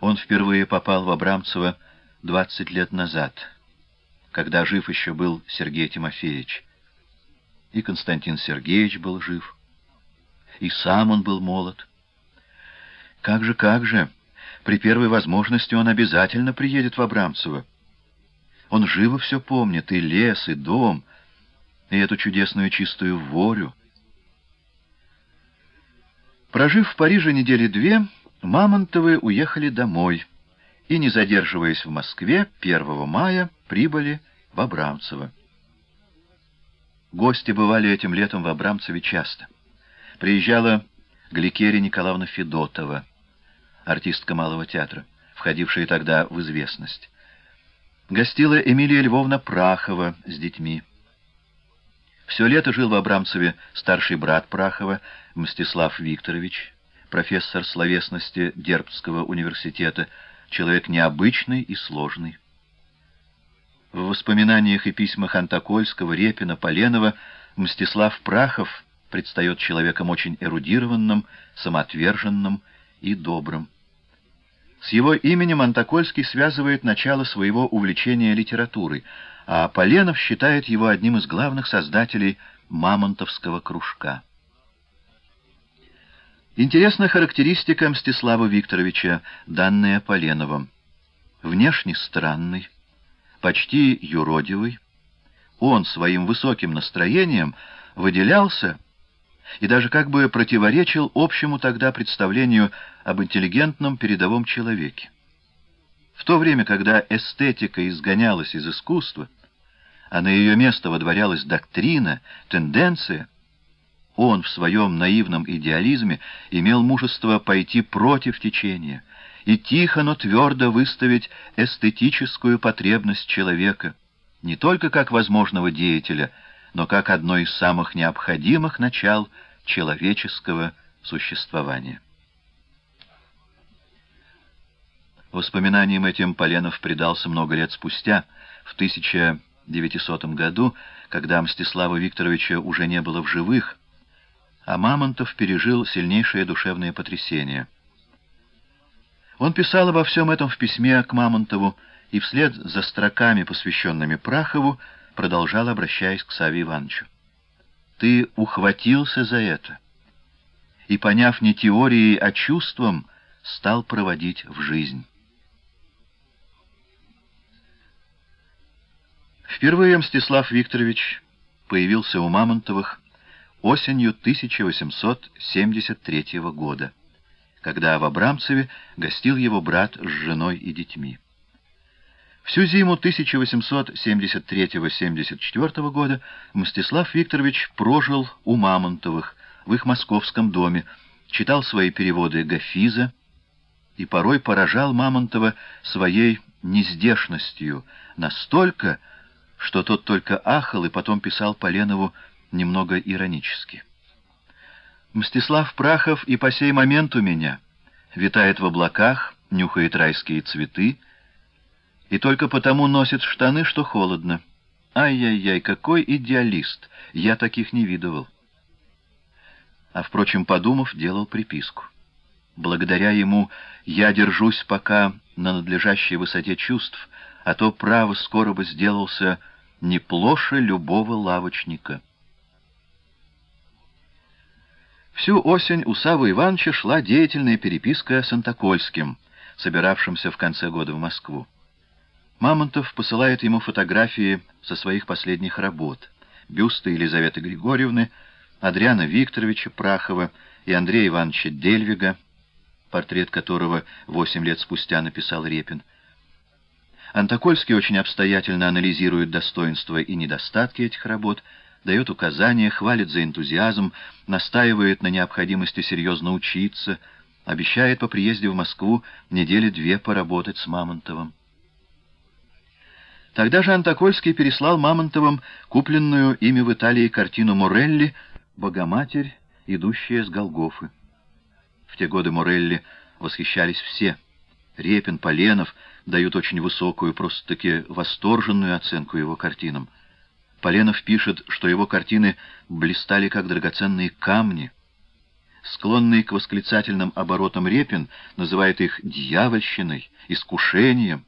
Он впервые попал в Абрамцево 20 лет назад, когда жив еще был Сергей Тимофеевич. И Константин Сергеевич был жив, и сам он был молод. Как же, как же, при первой возможности он обязательно приедет в Абрамцево. Он живо все помнит, и лес, и дом, и эту чудесную чистую ворю. Прожив в Париже недели две, Мамонтовы уехали домой и, не задерживаясь в Москве, 1 мая прибыли в Абрамцево. Гости бывали этим летом в Абрамцеве часто. Приезжала Гликерия Николаевна Федотова, артистка Малого театра, входившая тогда в известность. Гостила Эмилия Львовна Прахова с детьми. Все лето жил в Абрамцеве старший брат Прахова, Мстислав Викторович, профессор словесности Дербцкого университета, человек необычный и сложный. В воспоминаниях и письмах Антокольского, Репина, Поленова Мстислав Прахов предстает человеком очень эрудированным, самоотверженным и добрым. С его именем Антокольский связывает начало своего увлечения литературой, а Поленов считает его одним из главных создателей мамонтовского кружка. Интересна характеристика Мстислава Викторовича, данная Поленовым. Внешне странный, почти юродивый, он своим высоким настроением выделялся и даже как бы противоречил общему тогда представлению об интеллигентном передовом человеке. В то время, когда эстетика изгонялась из искусства, а на ее место водворялась доктрина, тенденция, он в своем наивном идеализме имел мужество пойти против течения и тихо, но твердо выставить эстетическую потребность человека, не только как возможного деятеля, но как одно из самых необходимых начал человеческого существования. Воспоминаниям этим Поленов предался много лет спустя, в 1900 году, когда Мстислава Викторовича уже не было в живых, а Мамонтов пережил сильнейшее душевное потрясение. Он писал обо всем этом в письме к Мамонтову и вслед за строками, посвященными Прахову, продолжал, обращаясь к Саве Ивановичу. «Ты ухватился за это и, поняв не теорией, а чувством, стал проводить в жизнь». Впервые Мстислав Викторович появился у Мамонтовых осенью 1873 года, когда в Абрамцеве гостил его брат с женой и детьми. Всю зиму 1873-74 года Мстислав Викторович прожил у Мамонтовых в их московском доме, читал свои переводы Гафиза и порой поражал Мамонтова своей нездешностью настолько, что тот только ахал и потом писал Поленову немного иронически. Мстислав Прахов и по сей момент у меня витает в облаках, нюхает райские цветы, и только потому носит штаны, что холодно. Ай-яй-яй, какой идеалист! Я таких не видывал. А, впрочем, подумав, делал приписку. Благодаря ему я держусь пока на надлежащей высоте чувств, а то, право, скоро бы сделался не плоше любого лавочника. Всю осень у Савы Ивановича шла деятельная переписка с Антокольским, собиравшимся в конце года в Москву. Мамонтов посылает ему фотографии со своих последних работ. Бюсты Елизаветы Григорьевны, Адриана Викторовича Прахова и Андрея Ивановича Дельвига, портрет которого восемь лет спустя написал Репин. Антокольский очень обстоятельно анализирует достоинства и недостатки этих работ, дает указания, хвалит за энтузиазм, настаивает на необходимости серьезно учиться, обещает по приезде в Москву недели две поработать с Мамонтовым. Тогда же Антокольский переслал Мамонтовым купленную ими в Италии картину Морелли «Богоматерь, идущая с Голгофы». В те годы Морелли восхищались все. Репин, Поленов дают очень высокую, просто-таки восторженную оценку его картинам. Поленов пишет, что его картины блистали как драгоценные камни. склонный к восклицательным оборотам Репин, называет их дьявольщиной, искушением.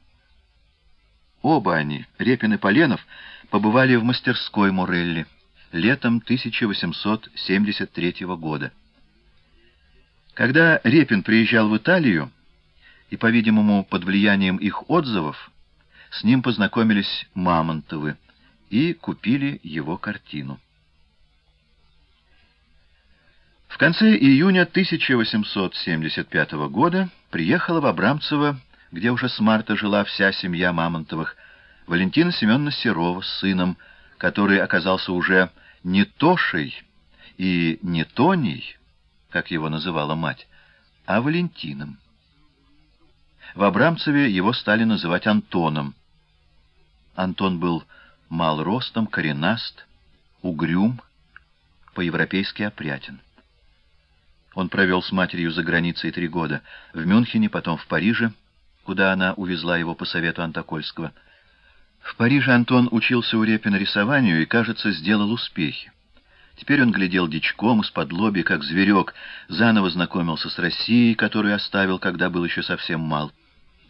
Оба они, Репин и Поленов, побывали в мастерской Морелли летом 1873 года. Когда Репин приезжал в Италию, и, по-видимому, под влиянием их отзывов, с ним познакомились Мамонтовы и купили его картину. В конце июня 1875 года приехала в Абрамцево, где уже с марта жила вся семья Мамонтовых, Валентина Семеновна Серова с сыном, который оказался уже не Тошей и не Тоней, как его называла мать, а Валентином. В Абрамцеве его стали называть Антоном. Антон был мал ростом, коренаст, угрюм, по-европейски опрятен. Он провел с матерью за границей три года, в Мюнхене, потом в Париже, куда она увезла его по совету Антокольского. В Париже Антон учился у Репина рисованию и, кажется, сделал успехи. Теперь он глядел дичком из-под лоби, как зверек, заново знакомился с Россией, которую оставил, когда был еще совсем мал.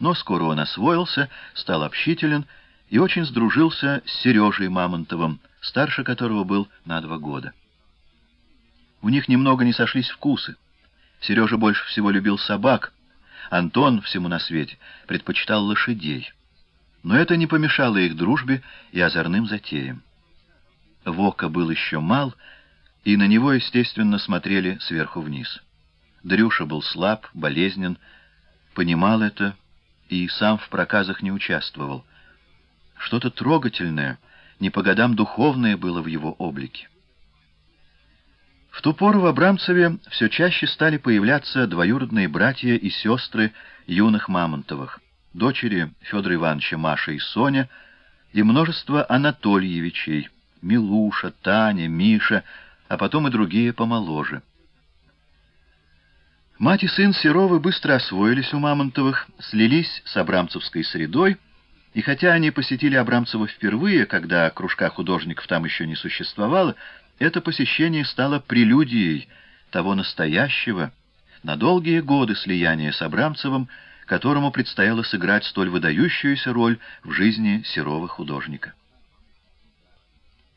Но скоро он освоился, стал общителен и очень сдружился с Сережей Мамонтовым, старше которого был на два года. У них немного не сошлись вкусы. Сережа больше всего любил собак, Антон всему на свете предпочитал лошадей. Но это не помешало их дружбе и озорным затеям. Вока был еще мал, и на него, естественно, смотрели сверху вниз. Дрюша был слаб, болезнен, понимал это и сам в проказах не участвовал. Что-то трогательное, не по годам духовное было в его облике. В ту пору в Абрамцеве все чаще стали появляться двоюродные братья и сестры юных Мамонтовых, дочери Федора Ивановича Маша и Соня, и множество Анатольевичей, Милуша, Таня, Миша, а потом и другие помоложе. Мать и сын Серовы быстро освоились у Мамонтовых, слились с абрамцевской средой, и хотя они посетили Абрамцева впервые, когда кружка художников там еще не существовало, это посещение стало прелюдией того настоящего, на долгие годы слияния с Абрамцевым, которому предстояло сыграть столь выдающуюся роль в жизни серого художника.